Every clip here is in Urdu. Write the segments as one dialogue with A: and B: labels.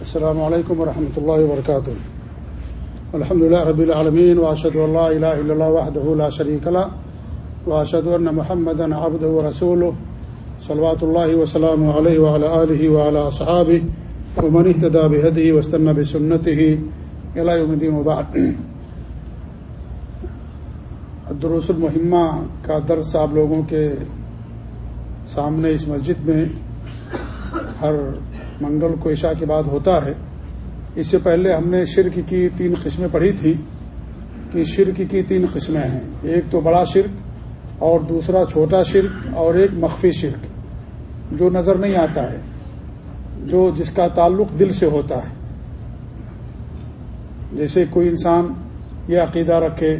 A: السلام علیکم ورحمۃ اللہ وبرکاتہ الحمد لله رب العالمين واشهد ان لا اله الا الله وحده لا شريك له واشهد ان محمدا عبده ورسوله، صلوات الله وسلامه عليه وعلى اله وعلى اصحابه ومن اهتدى بهديه واستنى بسنته الى يوم الدين وبعد. الدروس المهمه کا درس آپ لوگوں کے سامنے اس مسجد میں ہر منگل کو عشاء کے بعد ہوتا ہے۔ اس سے پہلے ہم نے شرک کی تین قسمیں پڑھی تھیں کہ شرک کی تین قسمیں ہیں۔ ایک تو بڑا شرک اور دوسرا چھوٹا شرک اور ایک مخفی شرک۔ جو نظر نہیں آتا ہے، جو جس کا تعلق دل سے ہوتا ہے۔ جیسے کوئی انسان یہ عقیدہ رکھے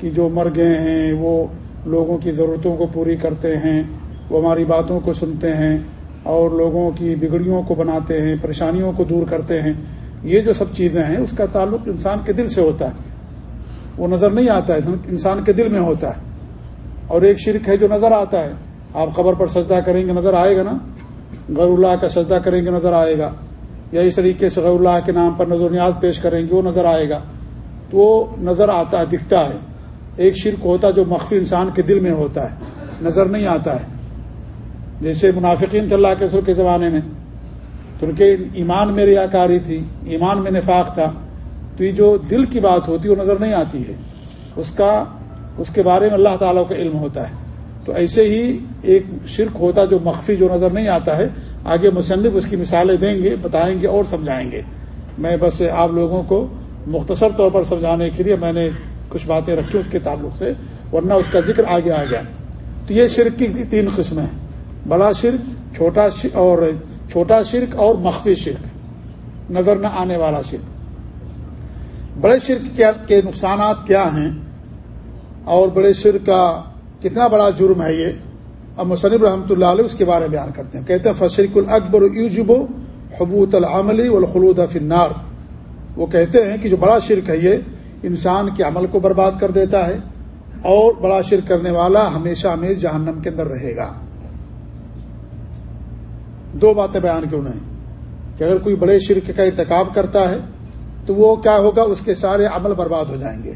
A: کہ جو مر گئے ہیں، وہ لوگوں کی ضرورتوں کو پوری کرتے ہیں، وہ ہماری باتوں کو سنتے ہیں اور لوگوں کی بگڑیوں کو بناتے ہیں، پریشانیوں کو دور کرتے ہیں۔ یہ جو سب چیزیں ہیں، اس کا تعلق انسان کے دل سے ہوتا ہے۔ وہ نظر نہیں آتا ہے، انسان کے دل میں ہوتا ہے۔ اور ایک شرک ہے جو نظر آتا ہے۔ آپ خبر پر سجدہ کریں گے، نظر آئے گا نا؟ غیر اللہ کا سجدہ کریں گے، نظر آئے گا۔ یا اس طریقے سے غیر اللہ کے نام پر نظر نیاز پیش کریں گے، وہ نظر آئے گا۔ تو وہ نظر آتا ہے، دکھتا ہے۔ ایک شرک ہوتا ہے جو مخفی انسان کے دل میں ہوتا ہے، نظر نہیں آتا ہے۔ جیسے منافقین تھے اللہ کے سر کے زمانے میں، تو ان کے ایمان میں ریا کاری تھی، ایمان میں نفاق تھا۔ تو یہ جو دل کی بات ہوتی وہ نظر نہیں آتی ہے۔ اس کا، اس کے بارے میں اللہ تعالیٰ کا علم ہوتا ہے۔ تو ایسے ہی ایک شرک ہوتا جو مخفی، جو نظر نہیں آتا ہے۔ آگے مصنف اس کی مثالیں دیں گے، بتائیں گے اور سمجھائیں گے۔ میں بس آپ لوگوں کو مختصر طور پر سمجھانے کے لیے میں نے کچھ باتیں رکھی اس کے تعلق سے، ورنہ اس کا ذکر آگے آ گیا۔ تو یہ شرک کی تین قسمیں ہیں۔ بڑا شرک، چھوٹا شرک اور چھوٹا شرک اور مخفی شرک۔ نظر نہ آنے والا شرک۔ بڑے شرک کے نقصانات کیا ہیں؟ اور بڑے شرک کا کتنا بڑا جرم ہے یہ؟ اب مصنف رحمۃ اللہ علیہ اس کے بارے میں بیان کرتے ہیں۔ کہتے ہیں فشرک الاکبر یوجب حبوت العملی والخلود فی النار۔ وہ کہتے ہیں کہ جو بڑا شرک ہے یہ انسان کے عمل کو برباد کر دیتا ہے اور بڑا شرک کرنے والا ہمیشہ ہمیش جہنم کے اندر رہے گا۔ دو باتیں بیان کیوں نہیں؟ کہ اگر کوئی بڑے شرک کا ارتکاب کرتا ہے، تو وہ کیا ہوگا؟ اس کے سارے عمل برباد ہو جائیں گے۔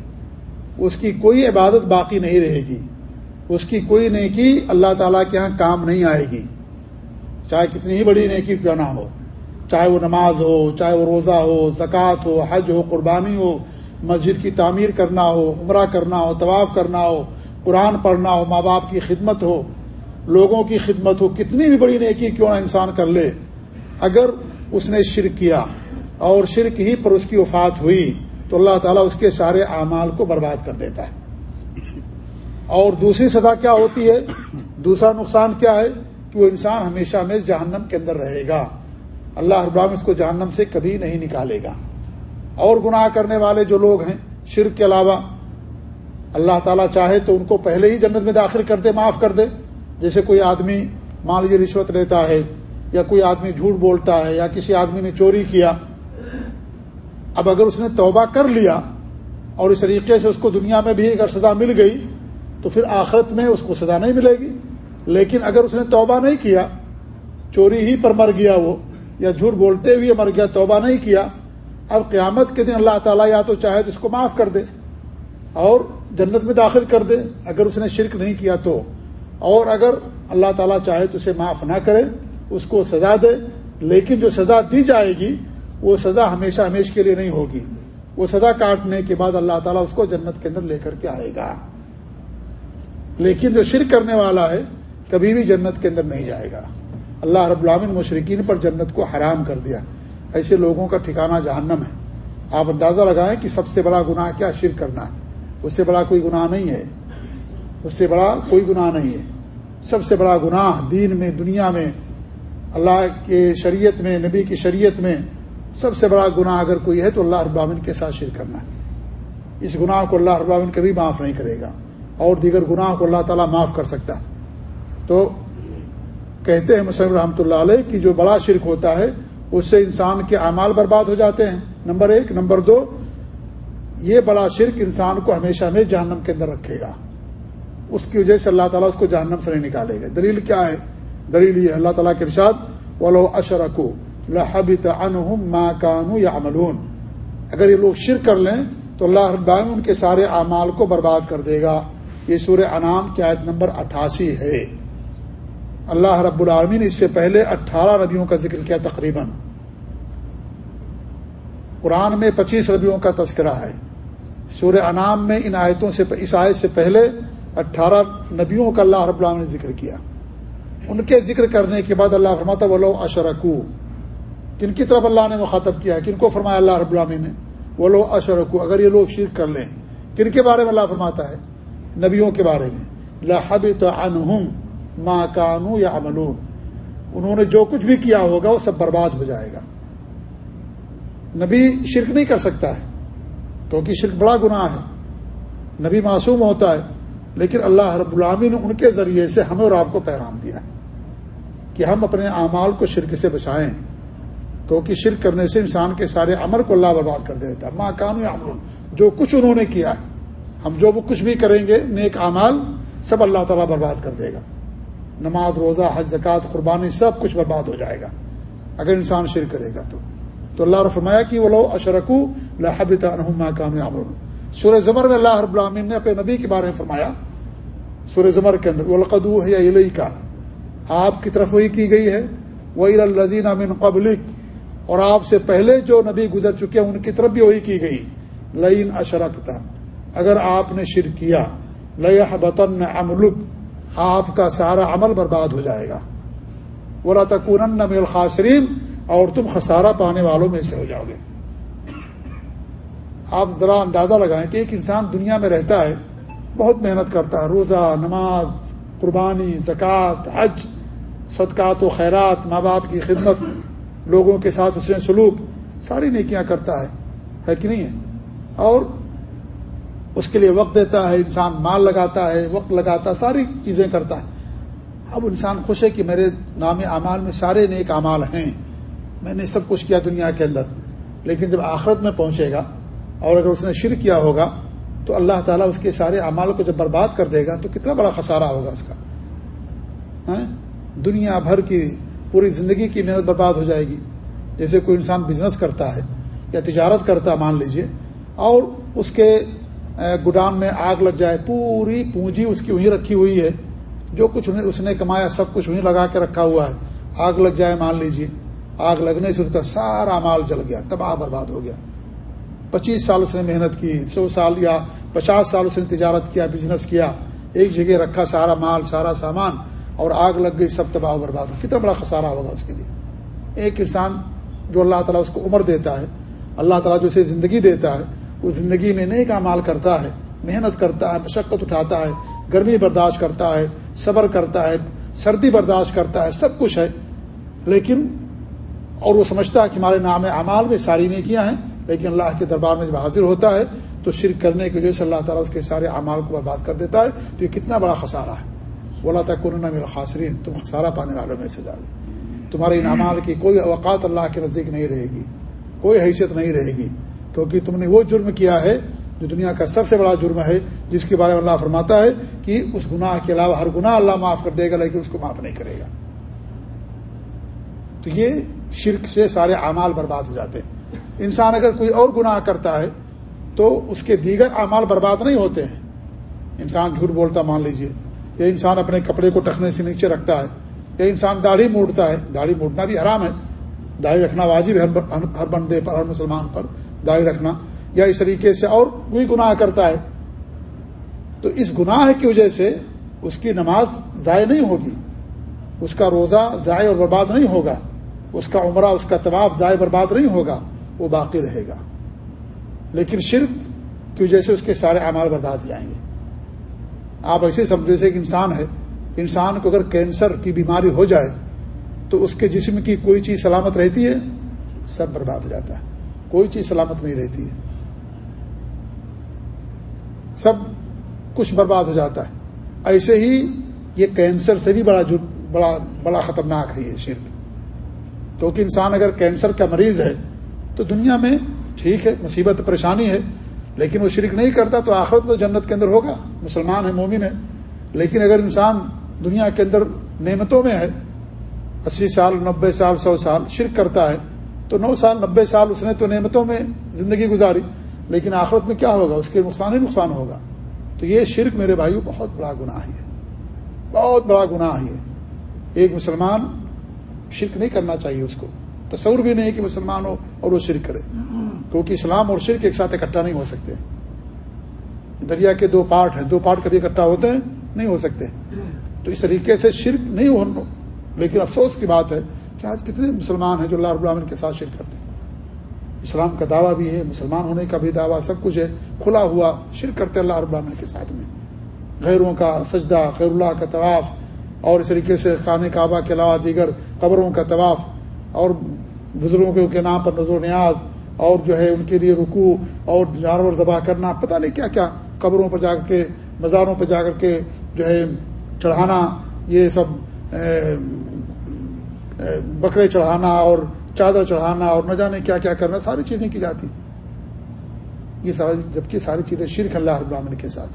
A: اس کی کوئی عبادت باقی نہیں رہے گی۔ اس کی کوئی نیکی اللہ تعالیٰ کے یہاں کام نہیں آئے گی۔ چاہے کتنی ہی بڑی نیکی کیوں نہ ہو۔ چاہے وہ نماز ہو، چاہے وہ روزہ ہو، زکوٰۃ ہو، حج ہو، قربانی ہو، مسجد کی تعمیر کرنا ہو، عمرہ کرنا ہو، طواف کرنا ہو، قرآن پڑھنا ہو، ماں باپ کی خدمت ہو لوگوں کی خدمت ہو، کتنی بھی بڑی نیکی کیوں نہ انسان کر لے، اگر اس نے شرک کیا اور شرک ہی پر اس کی وفات ہوئی، تو اللہ تعالیٰ اس کے سارے اعمال کو برباد کر دیتا ہے۔ اور دوسری سزا کیا ہوتی ہے؟ دوسرا نقصان کیا ہے؟ کہ وہ انسان ہمیشہ میں جہنم کے اندر رہے گا۔ اللہ ابراہم اس کو جہنم سے کبھی نہیں نکالے گا۔ اور گناہ کرنے والے جو لوگ ہیں، شرک کے علاوہ اللہ تعالیٰ چاہے تو ان کو پہلے ہی جنت میں داخل کر دے، معاف کر دے۔ جیسے کوئی آدمی مان لیجیے رشوت لیتا ہے یا کوئی آدمی جھوٹ بولتا ہے یا کسی آدمی نے چوری کیا، اب اگر اس نے توبہ کر لیا اور اس طریقے سے اس کو دنیا میں بھی اگر سزا مل گئی، تو پھر آخرت میں اس کو سزا نہیں ملے گی۔ لیکن اگر اس نے توبہ نہیں کیا، چوری ہی پر مر گیا وہ، یا جھوٹ بولتے ہوئے مر گیا، توبہ نہیں کیا، اب قیامت کے دن اللہ تعالیٰ یا تو چاہے تو اس کو معاف کر دے اور جنت میں داخل کر دے۔ اگر اس نے شرک نہیں کیا تو اور اگر اللہ تعالیٰ چاہے تو اسے معاف نہ کرے، اس کو سزا دے، لیکن جو سزا دی جائے گی، وہ سزا ہمیشہ ہمیش کے لیے نہیں ہوگی۔ وہ سزا کاٹنے کے بعد اللہ تعالیٰ اس کو جنت کے اندر لے کر کے آئے گا۔ لیکن جو شرک کرنے والا ہے، کبھی بھی جنت کے اندر نہیں جائے گا۔ اللہ رب العامن مشرقین پر جنت کو حرام کر دیا۔ ایسے لوگوں کا ٹھکانہ جہنم ہے۔ آپ اندازہ لگائیں کہ سب سے بڑا گناہ کیا شرک کرنا ہے۔ اس سے بڑا کوئی گناہ نہیں ہے۔ اس سے بڑا کوئی گناہ نہیں ہے۔ سب سے بڑا گناہ دین میں، دنیا میں، اللہ کے شریعت میں، نبی کی شریعت میں سب سے بڑا گناہ اگر کوئی ہے تو اللہ ابامن کے ساتھ شرک کرنا ہے۔ اس گناہ کو اللہ ابامن کبھی معاف نہیں کرے گا اور دیگر گناہ کو اللہ تعالیٰ معاف کر سکتا تو کہتے ہیں مسلم رحمۃ اللہ علیہ کہ جو بڑا شرک ہوتا ہے، اس سے انسان کے اعمال برباد ہو جاتے ہیں۔ نمبر ایک، نمبر دو، یہ بڑا شرک انسان کو ہمیشہ ہمیں جہنم کے اندر رکھے گا۔ اس کی وجہ سے اللہ تعالیٰ اس کو جہنم سے نہیں نکالے گا۔ دلیل کیا ہے؟ دلیل یہ اللہ تعالیٰ کے ارشاد، ولو اشرکو لحبت عنہم ما کانو یا اگر یہ لوگ شرک کر لیں، تو اللہ رب العالمین ان کے سارے اعمال کو برباد کر دے گا۔ یہ سورہ انعام کی آیت نمبر اٹھاسی ہے۔ اللہ رب العالمین اس سے پہلے اٹھارہ ربیوں کا ذکر کیا تقریباً۔ قرآن میں پچیس ربیوں کا تذکرہ ہے۔ سورہ انعام میں ان آیتوں سے، اس آیت سے پہلے اٹھارہ نبیوں کا اللہ رب العالمین نے ذکر کیا۔ ان کے ذکر کرنے کے بعد اللہ فرماتا وہ لو اشرکو کن کی طرف اللہ نے مخاطب کیا؟ کن کو فرمایا اللہ رب العالمین نے؟ وہ لو اشرکو اگر یہ لوگ شرک کر لیں، کن کے بارے میں اللہ فرماتا ہے؟ نبیوں کے بارے میں۔ لہب تو انہم ماں کانو یا املون انہوں نے جو کچھ بھی کیا ہوگا، وہ سب برباد ہو جائے گا۔ نبی شرک نہیں کر سکتا ہے، کیونکہ شرک بڑا گناہ ہے۔ نبی معصوم ہوتا ہے۔ لیکن اللہ رب العامی نے ان کے ذریعے سے ہمیں اور آپ کو پیغام دیا کہ ہم اپنے اعمال کو شرک سے بچائیں۔ کیونکہ شرک کرنے سے انسان کے سارے عمل کو اللہ برباد کر دیتا ہے۔ ماں کانو یا امل جو کچھ انہوں نے کیا ہم جو وہ کچھ بھی کریں گے، نیک اعمال سب اللہ تعالیٰ برباد کر دے گا۔ نماز، روزہ، حج زکات قربانی سب کچھ برباد ہو جائے گا۔ اگر انسان شرک کرے گا تو۔ تو اللہ نے فرمایا کہ وہ لو اشرکو لحبت انہما کانو یعملون۔ سورہ زمر میں اللہ رب العالمین نے اپنے نبی کے بارے میں فرمایا سورہ زمر کے اندر القدو ہے علیہ کا آپ کی طرف وہی کی گئی ہے۔ وہی الدین امن قبلک اور آپ سے پہلے جو نبی گزر چکے ہیں، ان کی طرف بھی وہی کی گئی۔ لئین اشرکتا اگر آپ نے شر کیا لہ بطن املک آپ کا سارا عمل برباد ہو جائے گا۔ بولا تکون الخاصرین اور تم خسارہ پانے والوں میں سے ہو جاؤ گے۔ آپ ذرا اندازہ لگائیں کہ ایک انسان دنیا میں رہتا ہے بہت محنت کرتا ہے، روزہ، نماز، قربانی، زکوٰۃ، حج، صدقات و خیرات، ماں باپ کی خدمت، لوگوں کے ساتھ اس نے سلوک، ساری نیکیاں کرتا ہے۔ ہے کہ نہیں ہے؟ اور اس کے لیے وقت دیتا ہے، انسان مال لگاتا ہے، وقت لگاتا ہے، ساری چیزیں کرتا ہے۔ اب انسان خوش ہے کہ میرے نام اعمال میں سارے نیک اعمال ہیں۔ میں نے سب کچھ کیا دنیا کے اندر، لیکن جب آخرت میں پہنچے گا اور اگر اس نے شرک کیا ہوگا تو اللہ تعالیٰ اس کے سارے اعمال کو جب برباد کر دے گا تو کتنا بڑا خسارہ ہوگا اس کا؟ ہاں؟ دنیا بھر کی پوری زندگی کی محنت برباد ہو جائے گی۔ جیسے کوئی انسان بزنس کرتا ہے یا تجارت کرتا ہے، مان لیجیے، اور اس کے گودام میں آگ لگ جائے، پوری پونجی اس کی وہیں رکھی ہوئی ہے۔ جو کچھ اس نے کمایا، سب کچھ وہیں لگا کے رکھا ہوا ہے۔ آگ لگ جائے، مان لیجیے، آگ لگنے سے اس کا سارا مال جل گیا، تباہ برباد ہو گیا۔ پچیس سال اس نے محنت کی، سو سال یا پچاس سال اس نے تجارت کیا بزنس کیا، ایک جگہ رکھا سارا مال، سارا سامان، اور آگ لگ گئی، سب تباہ برباد ہو۔ کتنا بڑا خسارہ ہوگا اس کے لیے۔ ایک انسان جو اللہ تعالیٰ اس کو عمر دیتا ہے، اللہ تعالیٰ جو اسے زندگی دیتا ہے، وہ زندگی میں نیک مال کرتا ہے، محنت کرتا ہے، مشقت اٹھاتا ہے، گرمی برداشت کرتا ہے، صبر کرتا ہے، سردی برداشت کرتا ہے، سب کچھ ہے۔ لیکن، اور وہ سمجھتا ہے کہ ہمارے نام اعمال میں ساری نیکیاں ہیں لیکن اللہ کے دربار میں جب حاضر ہوتا ہے تو شرک کرنے کی وجہ سے اللہ تعالیٰ اس کے سارے اعمال کو برباد کر دیتا ہے۔ تو یہ کتنا بڑا خسارہ ہے۔ بولا تھا کورونا میرا خاصرین تم خسارہ پانے والوں میں سے جا تمہارے ان اعمال کی کوئی اوقات اللہ کے نزدیک نہیں رہے گی۔ کوئی حیثیت نہیں رہے گی۔ کیونکہ تم نے وہ جرم کیا ہے جو دنیا کا سب سے بڑا جرم ہے، جس کے بارے میں اللہ فرماتا ہے کہ اس گناہ کے علاوہ ہر گناہ اللہ معاف کر دے گا، لیکن اس کو معاف نہیں کرے گا۔ تو یہ شرک سے سارے اعمال برباد ہو جاتے ہیں۔ انسان اگر کوئی اور گناہ کرتا ہے تو اس کے دیگر اعمال برباد نہیں ہوتے ہیں۔ انسان جھوٹ بولتا مان لیجیے۔ یا انسان اپنے کپڑے کو ٹکنے سے نیچے رکھتا ہے۔ یا انسان داڑھی موڑتا ہے۔ داڑھی موڑنا بھی حرام ہے۔ داڑھی رکھنا واجب ہے ہر بندے پر، ہر مسلمان پر داڑھی رکھنا۔ یا اس طریقے سے اور کوئی گناہ کرتا ہے۔ تو اس گناہ کی وجہ سے اس کی نماز ضائع نہیں ہوگی۔ اس کا روزہ ضائع اور برباد نہیں ہوگا۔ اس کا عمرہ، اس کا طباف ضائع برباد نہیں ہوگا۔ وہ باقی رہے گا۔ لیکن شرک کی وجہ سے اس کے سارے اعمال برباد ہو جائیں گے۔ آپ ایسے سمجھو سے ایک انسان ہے، انسان کو اگر کینسر کی بیماری ہو جائے تو اس کے جسم کی کوئی چیز سلامت رہتی ہے، سب برباد ہو جاتا ہے۔ کوئی چیز سلامت نہیں رہتی ہے۔ سب کچھ برباد ہو جاتا ہے۔ ایسے ہی یہ کینسر سے بھی بڑا بڑا بڑا خطرناک ہے یہ شرک۔ کیونکہ انسان اگر کینسر کا مریض ہے تو دنیا میں ٹھیک ہے، مصیبت، پریشانی ہے، لیکن وہ شرک نہیں کرتا تو آخرت میں جنت کے اندر ہوگا۔ مسلمان ہے، مومن ہے۔ لیکن اگر انسان دنیا کے اندر نعمتوں میں ہے، اسی سال نبے سال، سو سال شرک کرتا ہے، تو نو سال نبے سال اس نے تو نعمتوں میں زندگی گزاری، لیکن آخرت میں کیا ہوگا؟ اس کے نقصان ہی نقصان ہوگا۔ تو یہ شرک میرے بھائیو بہت بڑا گناہ ہے۔ بہت بڑا گناہ ہے۔ ایک مسلمان شرک نہیں کرنا چاہیے اس کو۔ تصور بھی نہیں کہ مسلمان ہو اور وہ شرک کرے۔ کیونکہ اسلام اور شرک ایک ساتھ اکٹھا نہیں ہو سکتے۔ دریا کے دو پارٹ ہیں۔ دو پارٹ کبھی اکٹھا ہوتے ہیں، نہیں ہو سکتے۔ تو اس طریقے سے شرک نہیں ہو لیکن افسوس کی بات ہے کہ آج کتنے مسلمان ہیں جو اللہ رب العالمین کے ساتھ شرک کرتے ہیں۔ اسلام کا دعویٰ بھی ہے، مسلمان ہونے کا بھی دعویٰ، سب کچھ ہے۔ کھلا ہوا شرک کرتے اللہ رب العالمین کے ساتھ میں۔ غیروں کا سجدہ خیر اللہ کا طواف اور اس طریقے سے خانہ کعبہ کے علاوہ دیگر قبروں کا طواف۔ اور بزرگوں کے نام پر نظر و نیاز اور جو ہے ان کے لیے رکو اور جانور ذبح کرنا، پتہ نہیں کیا کیا قبروں پر جا کر کے، مزاروں پہ جا کر کے جو ہے چڑھانا، یہ سب بکرے چڑھانا اور چادر چڑھانا اور نہ جانے کیا کیا کرنا، ساری چیزیں کی جاتی۔ یہ ساری، جبکہ ساری چیزیں شرک اللہ رب العالمین کے ساتھ۔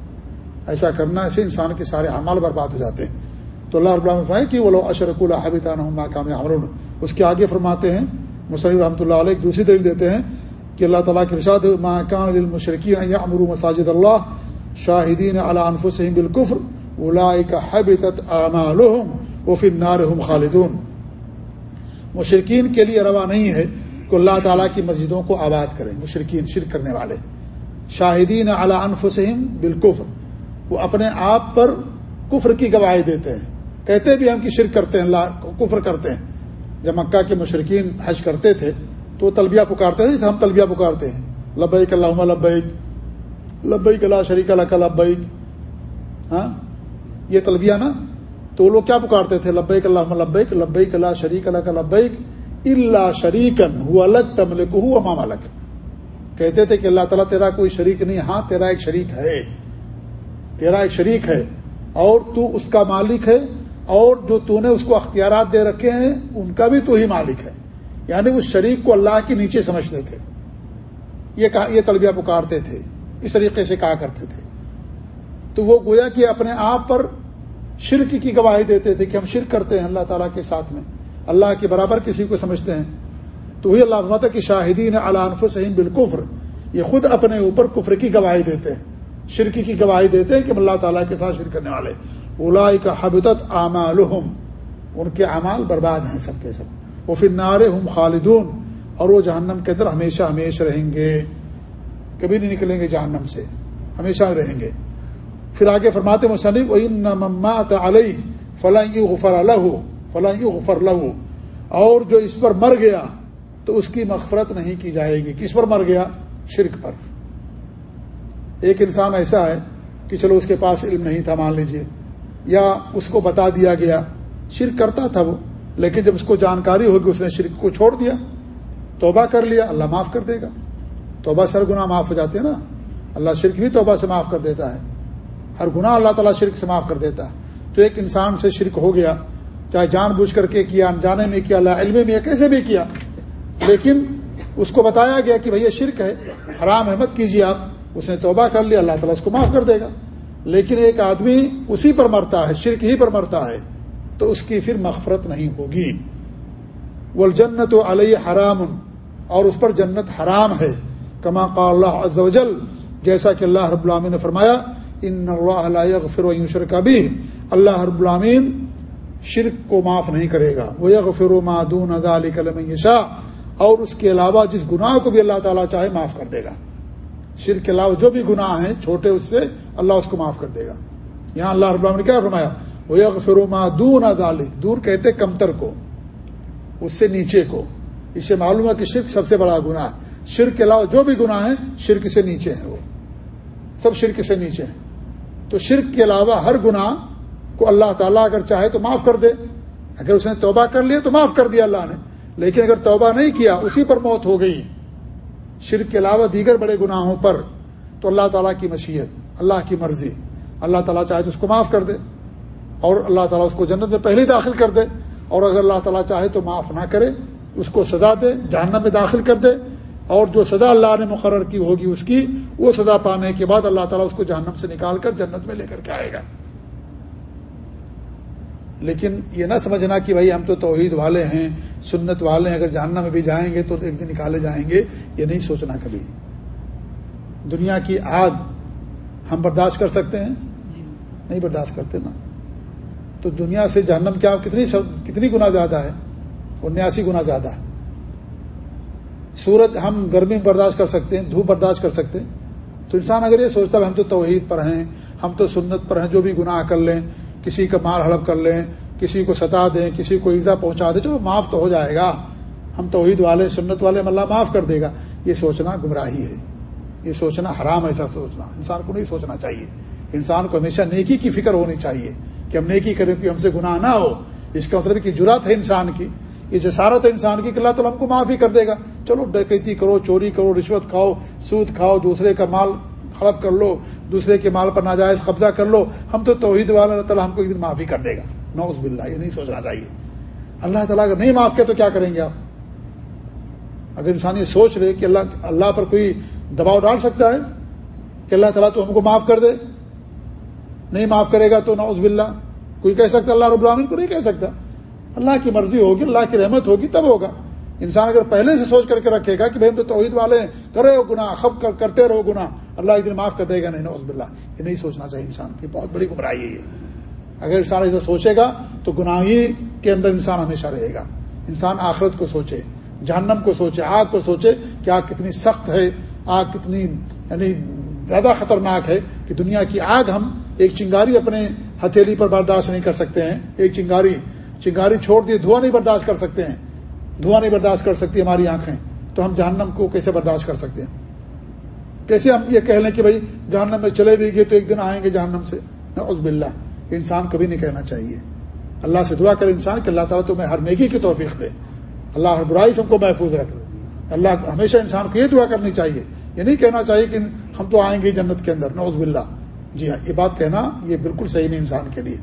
A: ایسا کرنا، ایسے انسان کے سارے اعمال برباد ہو جاتے ہیں۔ تو اللہ رب العالمین فرمائے کہ وہ لوگ اشرک اللہ کام اس کے آگے فرماتے ہیں، مصنف رحمۃ اللہ علیہ دوسری دلیل دیتے ہیں کہ اللہ تعالیٰ کے ارشاد ماکان المشرقین امرو مساجد اللہ شاہدین علی انفسہم بالکفر اولئک حبطت اعمالهم وفي النار هم خالدون۔ مشرقین کے لیے روا نہیں ہے کہ اللہ تعالیٰ کی مسجدوں کو آباد کریں مشرقین شرک کرنے والے۔ شاہدین علی انفسہم بالکفر، وہ اپنے آپ پر کفر کی گواہی دیتے ہیں۔ کہتے بھی ہم کی شرک کرتے ہیں اللہ کفر کرتے ہیں۔ جب مکہ کے مشرقین حج کرتے تھے، تو وہ تلبیہ پکارتے تھے، ہم تلبیہ پکارتے ہیں۔ لبیک اللہ لبیک لبیک اللہ شریک اللہ کا لبیک۔ ہاں؟ یہ تلبیہ نا؟ تو وہ لوگ کیا پکارتے تھے؟ لبیک اللہ لبیک لبیک اللہ شریک اللہ کا لبیک اللہ شریکن، ہو الگ تملک ہو امام الگ کہتے تھے کہ اللہ تعالیٰ تیرا کوئی شریک نہیں ہاں تیرا ایک شریک ہے۔ تیرا ایک شریک ہے، اور تو اس کا مالک ہے۔ اور جو تو نے اس کو اختیارات دے رکھے ہیں، ان کا بھی تو ہی مالک ہے۔ یعنی اس شریک کو اللہ کے نیچے سمجھتے تھے۔ یہ کہا، یہ تلبیہ پکارتے تھے۔ اس طریقے سے کہا کرتے تھے۔ تو وہ گویا کہ اپنے آپ پر شرک کی گواہی دیتے تھے کہ ہم شرک کرتے ہیں اللہ تعالیٰ کے ساتھ میں۔ اللہ کے برابر کسی کو سمجھتے ہیں۔ تو وہی اللہ عظمت کی شاہدین علانف سہیم بالکفر۔ یہ خود اپنے اوپر کفر کی گواہی دیتے ہیں۔ شرکی کی گواہی دیتے ہیں کہ اللہ تعالیٰ کے ساتھ شرک کرنے والے۔ اولا کا حبت اعمالحم ان کے اعمال برباد ہیں سب کے سب۔ وہ پھر نعرے ہم خالدون۔ اور وہ جہنم کے اندر ہمیشہ ہمیشہ رہیں گے۔ کبھی نہیں نکلیں گے جہنم سے۔ ہمیشہ رہیں گے۔ پھر آگے فرماتے مصنف ممات علیہ فلاں غفر الح فلاں غفر لہ اور جو اس پر مر گیا، تو اس کی مغفرت نہیں کی جائے گی۔ کس پر مر گیا؟ شرک پر۔ ایک انسان ایسا ہے کہ چلو اس کے پاس علم نہیں تھا، مان لیجیے۔ یا اس کو بتا دیا گیا۔ شرک کرتا تھا وہ، لیکن جب اس کو جانکاری ہوگی، اس نے شرک کو چھوڑ دیا۔ توبہ کر لیا، اللہ معاف کر دے گا۔ توبہ سر گناہ معاف ہو جاتے ہیں نا۔ اللہ شرک بھی توبہ سے معاف کر دیتا ہے۔ ہر گناہ اللہ تعالیٰ شرک سے معاف کر دیتا ہے۔ تو ایک انسان سے شرک ہو گیا، چاہے جان بوجھ کر کے کیا، انجانے میں کیا اللہ علم میں کیسے بھی کیا۔ لیکن اس کو بتایا گیا کہ بھائی یہ شرک ہے، حرام احمد کیجیے آپ۔ اس نے توبہ کر لیا اللہ تعالیٰ اس کو معاف کر دے گا۔ لیکن ایک آدمی اسی پر مرتا ہے، شرک ہی پر مرتا ہے، تو اس کی پھر مغفرت نہیں ہوگی۔ وہ جنت و علیہ حرام، اور اس پر جنت حرام ہے۔ کما قال اللہ عز و جل جیسا کہ اللہ رب العامین نے فرمایا ان اللہ غفر و شرکا بھی اللہ رب العامین شرک کو معاف نہیں کرے گا۔ وہ یغفر و معدون ادا علی کلم اور اس کے علاوہ جس گناہ کو بھی اللہ تعالیٰ چاہے معاف کر دے گا۔ شرک کے علاوہ جو بھی گناہ ہیں، چھوٹے اس سے اللہ اس کو معاف کر دے گا۔ یہاں اللہ رب نے کیا فرمایا؟ وہ فروما دون ادالک دور کہتے کمتر کو، اس سے نیچے کو۔ اس سے معلوم ہے کہ شرک سب سے بڑا گناہ ہے۔ شرک کے علاوہ جو بھی گناہ ہیں، شرک سے نیچے ہیں وہ۔ سب شرک سے نیچے ہیں۔ تو شرک کے علاوہ ہر گناہ کو اللہ تعالیٰ اگر چاہے تو معاف کر دے۔ اگر اس نے توبہ کر لیا تو معاف کر دیا اللہ نے۔ لیکن اگر توبہ نہیں کیا، اسی پر موت ہو گئی۔ شرک کے علاوہ دیگر بڑے گناہوں پر تو اللہ تعالیٰ کی مشیت، اللہ کی مرضی۔ اللہ تعالیٰ چاہے تو اس کو معاف کر دے اور اللہ تعالیٰ اس کو جنت میں پہلے داخل کر دے اور اگر اللہ تعالیٰ چاہے تو معاف نہ کرے، اس کو سزا دے، جہنم میں داخل کر دے اور جو سزا اللہ نے مقرر کی ہوگی اس کی، وہ سزا پانے کے بعد اللہ تعالیٰ اس کو جہنم سے نکال کر جنت میں لے کر کے آئے گا۔ لیکن یہ نہ سمجھنا کہ بھائی ہم تو توحید والے ہیں سنت والے ہیں اگر جاننا میں بھی جائیں گے تو ایک دن نکالے جائیں گے یہ نہیں سوچنا کبھی۔ دنیا کی آگ ہم برداشت کر سکتے ہیں؟ جی۔ نہیں برداشت کرتے نا۔ تو دنیا سے جہنم کیا کتنی کتنی گنا زیادہ ہے؟ انیاسی گنا زیادہ۔ ہے سورج ہم گرمی برداشت کر سکتے ہیں دھوپ برداشت کر سکتے ہیں۔ تو انسان اگر یہ سوچتا ہے ہم تو توحید پر ہیں ہم تو سنت پر ہیں جو بھی گناہ کر لیں کسی کا مال ہڑپ کر لیں، کسی کو ستا دیں، کسی کو ایزا پہنچا دیں، چلو معاف تو ہو جائے گا۔ ہم توحید والے، سنت والے اللہ معاف کر دے گا۔ یہ سوچنا گمراہی ہے۔ یہ سوچنا حرام ایسا سوچنا۔ انسان کو نہیں سوچنا چاہیے۔ انسان کو ہمیشہ نیکی کی فکر ہونی چاہیے کہ ہم نیکی کریں کہ ہم سے گناہ نہ ہو۔ اس کا مطلب کہ جرات ہے انسان کی۔ یہ جسارت ہے انسان کی کہ اللہ تعالیٰ ہم کو معافی کر دے گا۔ چلو ڈکیتی کرو، چوری کرو، رشوت کھاؤ، سود کھاؤ، دوسرے کا مال ہڑپ کر لو، دوسرے کے مال پر ناجائز قبضہ کر لو، ہم تو توحید والا اللہ تعالیٰ ہم کو ایک دن معافی کر دے گا۔ نوز باللہ، یہ نہیں سوچنا چاہیے۔ اللہ تعالیٰ اگر نہیں معاف کیا تو کیا کریں گے آپ؟ اگر انسان یہ سوچ رہے کہ اللہ اللہ پر کوئی دباؤ ڈال سکتا ہے کہ اللہ تعالیٰ تو ہم کو معاف کر دے، نہیں معاف کرے گا تو نوز باللہ، کوئی کہہ سکتا اللہ رب العالمین کو نہیں کہہ سکتا۔ اللہ کی مرضی ہوگی، اللہ کی رحمت ہوگی، تب ہوگا۔ انسان اگر پہلے سے سوچ کر کے رکھے گا کہ بھائی ہم تو توحید والے ہیں، کرے ہو گنا خب کرتے رہو گنا اللہ ایک دن معاف کر دے گا، نہیں نوز باللہ۔ یہ نہیں سوچنا چاہیے انسان کی۔ بہت بڑی گمراہی ہے یہ۔ اگر انسان ایسا سوچے گا تو گناہی کے اندر انسان ہمیشہ رہے گا۔ انسان آخرت کو سوچے، جہنم کو سوچے، آگ کو سوچے کہ آگ کتنی سخت ہے، آگ کتنی یعنی زیادہ خطرناک ہے کہ دنیا کی آگ ہم ایک چنگاری اپنے ہتھیلی پر برداشت نہیں کر سکتے ہیں۔ ایک چنگاری چنگاری چھوڑ دیے دھواں نہیں برداشت کر سکتے ہیں۔ دھواں نہیں برداشت کر سکتی ہماری آنکھیں، تو ہم جہنم کو کیسے برداشت کر سکتے ہیں؟ کیسے ہم یہ کہہ لیں کہ بھائی جہنم میں چلے بھی گئے تو ایک دن آئیں گے جہنم سے؟ عزب باللہ۔ انسان کبھی نہیں کہنا چاہیے۔ اللہ سے دعا کرے انسان کہ اللہ تعالیٰ تمہیں ہر نیکی کی توفیق دے۔ اللہ ہر برائی سب کو محفوظ رکھے۔ اللہ ہمیشہ انسان کو یہ دعا کرنی چاہیے۔ یہ نہیں کہنا چاہیے کہ ہم تو آئیں گے جنت کے اندر۔ نوز باللہ۔ جی ہاں یہ بات کہنا یہ بالکل صحیح نہیں انسان کے لیے۔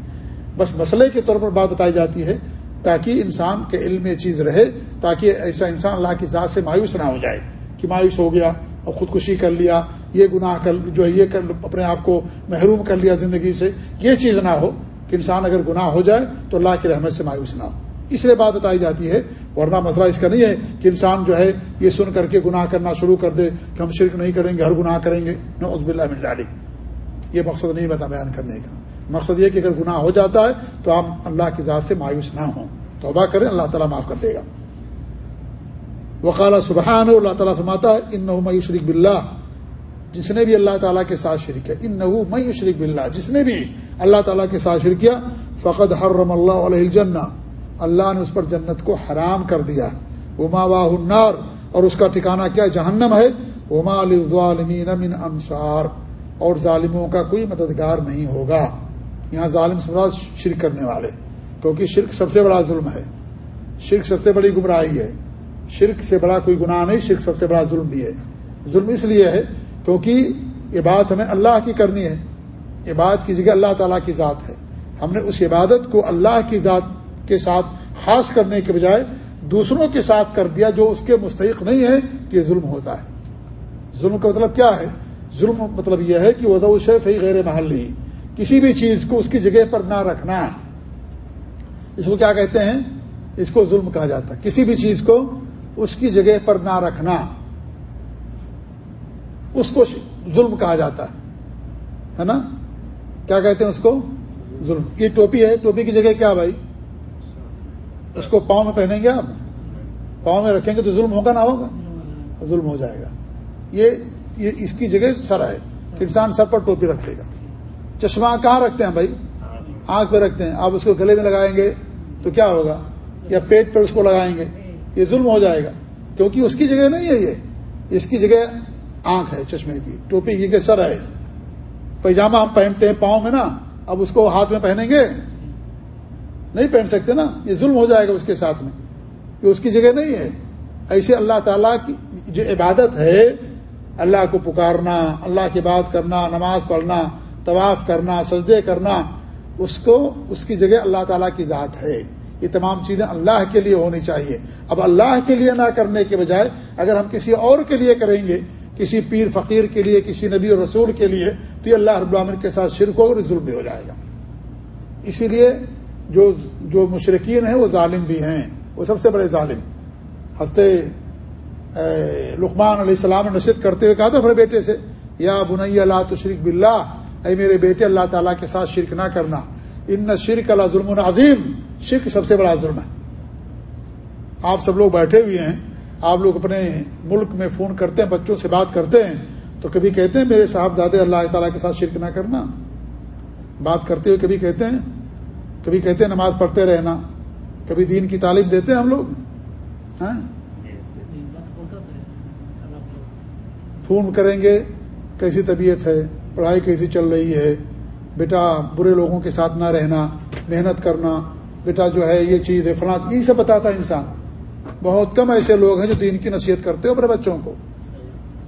A: بس مسئلے کے طور پر بات بتائی جاتی ہے تاکہ انسان کے علم میں چیز رہے، تاکہ ایسا انسان اللہ کی ذات سے مایوس نہ ہو جائے کہ مایوس ہو گیا۔ اور خودکشی کر لیا، یہ گناہ کر، جو ہے یہ کر، اپنے آپ کو محروم کر لیا زندگی سے۔ یہ چیز نہ ہو کہ انسان اگر گناہ ہو جائے تو اللہ کی رحمت سے مایوس نہ ہو۔ اس لیے بات بتائی جاتی ہے، ورنہ مسئلہ اس کا نہیں ہے کہ انسان جو ہے یہ سن کر کے گناہ کرنا شروع کر دے کہ ہم شرک نہیں کریں گے، ہر گناہ کریں گے۔ نہ عزب اللہ مرزالی یہ مقصد نہیں بتا، بیان کرنے کا۔ مقصد یہ کہ اگر گناہ ہو جاتا ہے تو آپ اللہ کی ذات سے مایوس نہ ہوں۔ توبہ کریں، اللہ تعالیٰ معاف کر دے گا۔ وقال سبحان اللہ تعالیٰ فرماتا ہے ان نو شریک بلّہ جس نے بھی اللہ تعالیٰ کے ساتھ شریک ہے ان نحو شریک بلّہ جس نے بھی اللہ تعالیٰ کے ساتھ شرک کیا فقط حرم اللہ علیہ الجنہ۔ اللہ نے اس پر جنت کو حرام کر دیا۔ اما واہ النار، اور اس کا ٹھکانہ کیا جہنم ہے۔ اما عالمین من انصار، اور ظالموں کا کوئی مددگار نہیں ہوگا۔ یہاں ظالم سمراج شرک کرنے والے، کیونکہ شرک سب سے بڑا ظلم ہے۔ شرک سب سے بڑی گمراہی ہے۔ شرک سے بڑا کوئی گناہ نہیں، شرک سب سے بڑا ظلم بھی ہے۔ ظلم اس لیے ہے کیونکہ یہ بات ہمیں اللہ کی کرنی ہے۔ عبادت کی جگہ اللہ تعالیٰ کی ذات ہے۔ ہم نے اس عبادت کو اللہ کی ذات کے ساتھ خاص کرنے کے بجائے دوسروں کے ساتھ کر دیا جو اس کے مستحق نہیں ہے کہ یہ ظلم ہوتا ہے۔ ظلم کا مطلب کیا ہے؟ ظلم مطلب یہ ہے کہ وضو شیف ہی غیر محلی کسی بھی چیز کو اس کی جگہ پر نہ رکھنا۔ اس کو کیا کہتے ہیں؟ اس کو ظلم کہا جاتا ہے۔ کسی بھی چیز کو اس کی جگہ پر نہ رکھنا۔ اس کو ظلم کہا جاتا ہے۔ نا؟ کیا کہتے ہیں اس کو؟ ظلم۔ یہ ٹوپی ہے۔ ٹوپی کی جگہ کیا بھائی؟ اس کو پاؤں میں پہنیں گے آپ؟ پاؤں میں رکھیں گے تو ظلم ہوگا نہ ہوگا؟ ظلم ہو جائے گا۔ یہ یہ اس کی جگہ سر ہے۔ کہ انسان سر پر ٹوپی رکھے گا۔ چشمہ کہاں رکھتے ہیں بھائی؟ آنکھ پہ رکھتے ہیں۔ آپ اس کو گلے میں لگائیں گے تو کیا ہوگا؟ یا پیٹ پر اس کو لگائیں گے۔ یہ ظلم ہو جائے گا کیونکہ اس کی جگہ نہیں ہے یہ۔ اس کی جگہ آنکھ ہے، چشمے کی، ٹوپی کی کہ سر ہے۔ پیجامہ ہم پہنتے ہیں پاؤں میں نا، اب اس کو ہاتھ میں پہنیں گے۔ نہیں پہن سکتے نا، یہ ظلم ہو جائے گا اس کے ساتھ میں۔ یہ اس کی جگہ نہیں ہے۔ ایسے اللہ تعالیٰ کی جو عبادت ہے، اللہ کو پکارنا، اللہ کی بات کرنا، نماز پڑھنا، طواف کرنا، سجدے کرنا، اس کو، اس کی جگہ اللہ تعالیٰ کی ذات ہے۔ یہ تمام چیزیں اللہ کے لیے ہونی چاہیے۔ اب اللہ کے لیے نہ کرنے کے بجائے اگر ہم کسی اور کے لیے کریں گے، کسی پیر فقیر کے لیے، کسی نبی اور رسول کے لیے، تو یہ اللہ رب العالمین کے ساتھ شرک اور ظلم بھی ہو جائے گا۔ اسی لیے جو جو مشرقین ہیں، وہ ظالم بھی ہیں۔ وہ سب سے بڑے ظالم۔ ہنستے لقمان علیہ السلام نے نصیحت کرتے ہوئے کہا تھا اپنے بیٹے سے، یا بنئی اللہ تشریق بلّہ اے میرے بیٹے، اللہ تعالیٰ کے ساتھ شرک نہ کرنا۔ ان شرک اللہ ظلم عظیم۔ شرک سب سے بڑا ظلم ہے۔ آپ سب لوگ بیٹھے ہوئے ہیں، آپ لوگ اپنے ملک میں فون کرتے ہیں، بچوں سے بات کرتے ہیں، تو کبھی کہتے ہیں میرے صاحب زیادہ اللہ تعالیٰ کے ساتھ شرک نہ کرنا۔ بات کرتے ہوئے کبھی کہتے ہیں، کبھی کہتے ہیں نماز پڑھتے رہنا۔ کبھی دین کی تعلیم دیتے ہیں ہم لوگ۔ ہاں؟ فون کریں گے، کیسی طبیعت ہے، پڑھائی کیسی چل رہی ہے، بیٹا، برے لوگوں کے ساتھ نہ رہنا، محنت کرنا۔ بیٹا جو ہے یہ چیز ہے، فلاں یہ سب بتاتا ہے انسان۔ بہت کم ایسے لوگ ہیں جو دین کی نصیحت کرتے ہو اپنے بچوں کو۔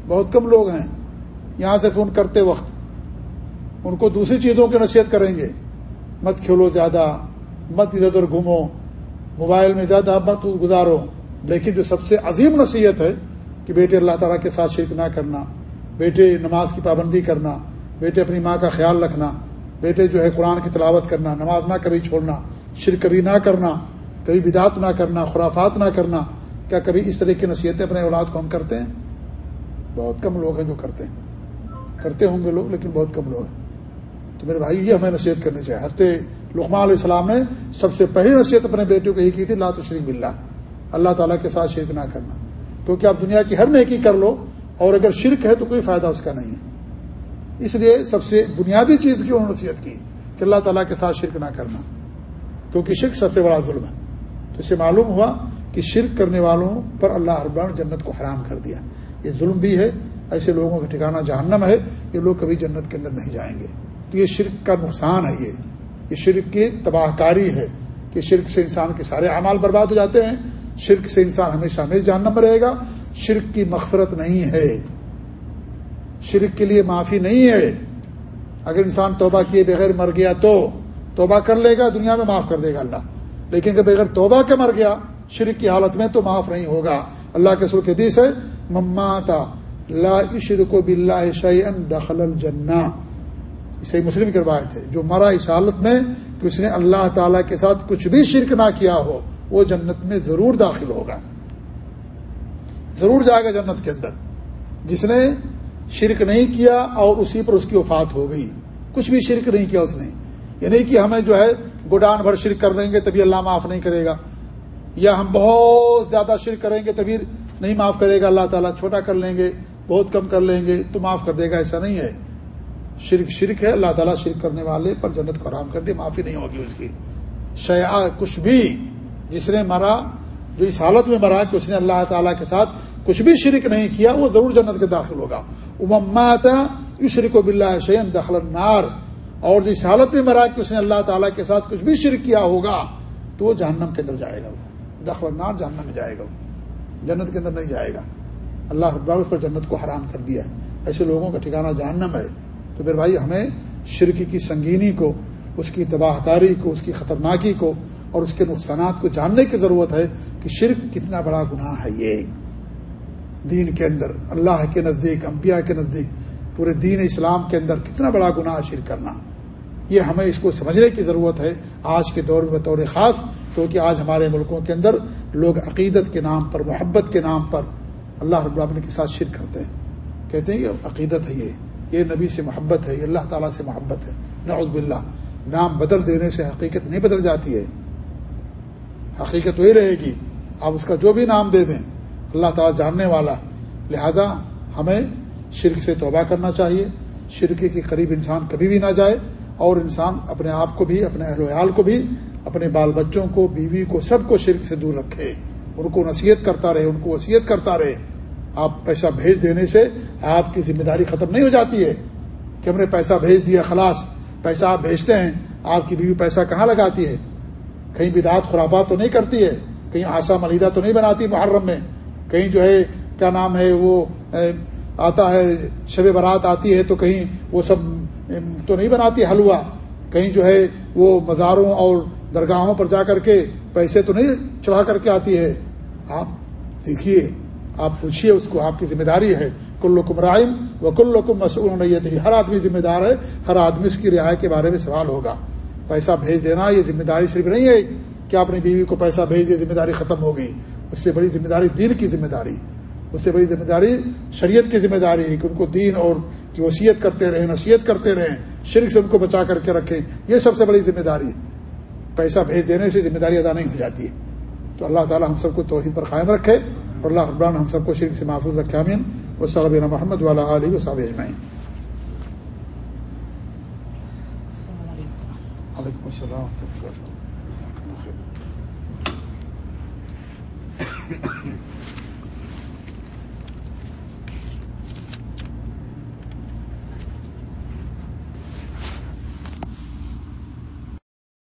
A: بہت کم لوگ ہیں۔ یہاں سے فون کرتے وقت ان کو دوسری چیزوں کی نصیحت کریں گے۔ مت کھیلو زیادہ، مت ادھر ادھر گھومو۔ موبائل میں زیادہ مت گزارو۔ لیکن جو سب سے عظیم نصیحت ہے کہ بیٹے اللہ تعالیٰ کے ساتھ شرک نہ کرنا، بیٹے نماز کی پابندی کرنا، بیٹے اپنی ماں کا خیال رکھنا، بیٹے جو ہے قرآن کی تلاوت کرنا، نماز نہ کبھی چھوڑنا۔ شرک کبھی نہ کرنا، کبھی بدعت نہ کرنا، خرافات نہ کرنا، کیا کبھی اس طرح کی نصیحتیں اپنے اولاد کو ہم کرتے ہیں؟ بہت کم لوگ ہیں جو کرتے ہیں۔ کرتے ہوں گے لوگ، لیکن بہت کم لوگ ہیں۔ تو میرے بھائی یہ ہمیں نصیحت کرنی چاہیے۔ ہنستے لقمان علیہ السلام نے سب سے پہلی نصیحت اپنے بیٹے کو یہی کی تھی، لا تو شریف بلّہ اللہ تعالیٰ کے ساتھ شرک نہ کرنا۔ کیونکہ آپ دنیا کی ہر نیکی کر لو، اور اگر شرک ہے تو کوئی فائدہ اس کا نہیں ہے۔ اس لیے سب سے بنیادی چیز کی انہوں نے نصیحت کی، کہ اللہ تعالیٰ کے ساتھ شرک نہ کرنا۔ کیونکہ شرک سب سے بڑا ظلم ہے۔ تو اسے معلوم ہوا کہ شرک کرنے والوں پر اللہ اربان جنت کو حرام کر دیا۔ یہ ظلم بھی ہے، ایسے لوگوں کا ٹھکانہ جہنم ہے یہ لوگ کبھی جنت کے اندر نہیں جائیں گے۔ تو یہ شرک کا نقصان ہے یہ۔ یہ شرک کی تباہ کاری ہے کہ شرک سے انسان کے سارے اعمال برباد ہو جاتے ہیں۔ شرک سے انسان ہمیشہ ہمیشہ جہنم میں رہے گا۔ شرک کی مغفرت نہیں ہے۔ شرک کے لیے معافی نہیں ہے۔ اگر انسان توبہ کیے بغیر مر گیا تو توبہ کر لے گا، دنیا میں معاف کر دے گا اللہ۔ لیکن کہ بغیر توبہ کے مر گیا، شرک کی حالت میں تو معاف نہیں ہوگا۔ اللہ کے سر کے دیس ہے مماتا لا عشرق و بلّہ شعین دخل الجنا اسے مسلم کی روایت ہے۔ جو مرا اس حالت میں کہ اس نے اللہ تعالی کے ساتھ کچھ بھی شرک نہ کیا ہو، وہ جنت میں ضرور داخل ہوگا۔ ضرور جائے گا جنت کے اندر۔ جس نے شرک نہیں کیا اور اسی پر اس کی وفات ہو گئی۔ کچھ بھی شرک نہیں کیا اس نے۔ یہ نہیں کہ ہمیں جو ہے گڈان بھر شرک کر لیں گے تبھی اللہ معاف نہیں کرے گا۔ یا ہم بہت زیادہ شرک کریں گے تبھی نہیں معاف کرے گا، اللہ تعالیٰ چھوٹا کر لیں گے، بہت کم کر لیں گے، تو معاف کر دے گا، ایسا نہیں ہے۔ شرک شرک ہے، اللہ تعالیٰ شرک کرنے والے پر جنت کو آرام کر دے، معافی نہیں ہوگی اس کی۔ شیا کچھ بھی جس نے مرا، جو اس حالت میں مرا کہ اس نے اللہ تعالیٰ کے ساتھ کچھ بھی شرک نہیں کیا، وہ ضرور جنت کے داخل ہوگا۔ اماتا یو شرک و بلّہ شعین دخل نار اور جو اس حالت میں مرا کہ اس نے اللہ تعالیٰ کے ساتھ کچھ بھی شرک کیا ہوگا، تو وہ جہنم کے اندر جائے گا وہ۔ دخل نار جہنم میں جائے گا وہ۔ جنت کے اندر نہیں جائے گا۔ اللہ رب اس پر جنت کو حرام کر دیا ایسے لوگوں کا ٹھکانہ جہنم ہے۔ تو پھر بھائی، ہمیں شرک کی سنگینی کو، اس کی تباہ کاری کو، اس کی خطرناکی کو اور اس کے نقصانات کو جاننے کی ضرورت ہے کہ شرک کتنا بڑا گناہ ہے یہ۔ دین کے اندر، اللہ کے نزدیک، انبیاء کے نزدیک، پورے دین اسلام کے اندر کتنا بڑا گناہ شرک کرنا۔ یہ ہمیں اس کو سمجھنے کی ضرورت ہے آج کے دور میں بطور خاص، کیونکہ آج ہمارے ملکوں کے اندر لوگ عقیدت کے نام پر، محبت کے نام پر اللہ رب العالمین کے ساتھ شرک کرتے ہیں۔ کہتے ہیں کہ عقیدت ہے، یہ یہ نبی سے محبت ہے، یہ اللہ تعالیٰ سے محبت ہے۔ نعوذ باللہ، نام بدل دینے سے حقیقت نہیں بدل جاتی ہے۔ حقیقت وہی رہے گی، آپ اس کا جو بھی نام دے دیں، اللہ تعالیٰ جاننے والا۔ لہذا ہمیں شرک سے توبہ کرنا چاہیے، شرک کے قریب انسان کبھی بھی نہ جائے۔ اور انسان اپنے آپ کو بھی، اپنے اہل ویال کو بھی، اپنے بال بچوں کو، بیوی کو، سب کو شرک سے دور رکھے۔ ان کو نصیحت کرتا رہے، ان کو وصیت کرتا رہے۔ آپ پیسہ بھیج دینے سے آپ کی ذمہ داری ختم نہیں ہو جاتی ہے کہ ہم نے پیسہ بھیج دیا، خلاص، پیسہ آپ بھیجتے ہیں، آپ کی بیوی پیسہ کہاں لگاتی ہے؟ کہیں بدعت خرافات تو نہیں کرتی ہے؟ کہیں آسا ملیدہ تو نہیں بناتی محرم میں؟ کہیں جو ہے، کیا نام ہے وہ آتا ہے، شب برات آتی ہے تو کہیں وہ سب تو نہیں بناتی حلوہ، کہیں جو ہے وہ مزاروں اور درگاہوں پر جا کر کے پیسے تو نہیں چڑھا کر کے آتی ہے۔ آپ دیکھیے، آپ پوچھیے اس کو، آپ کی ذمہ داری ہے۔ کل رائم و کل مسئول نہیں ہر آدمی ذمہ دار ہے، ہر آدمی اس کی رہائی کے بارے میں سوال ہوگا۔ پیسہ بھیج دینا، یہ ذمہ داری صرف نہیں ہے کہ اپنی بیوی کو پیسہ بھیج دے ذمہ داری ختم ہو گئی۔ اس سے بڑی ذمہ داری دین کی ذمہ داری۔ اس سے بڑی ذمہ داری شریعت کی ذمہ داری ہے کہ ان کو دین اور کی وصیت کرتے رہیں، نصیحت کرتے رہیں، شرک سے ان کو بچا کر کے رکھیں، یہ سب سے بڑی ذمہ داری ہے۔ پیسہ بھیج دینے سے ذمہ داری ادا نہیں ہو جاتی ہے۔ تو اللہ تعالیٰ ہم سب کو توحید پر قائم رکھے اور اللہ ربان ہم سب کو شرک سے محفوظ رکھے امین و صحب محمد والا علیہ و صاب اجمعین۔ وعلیکم السلام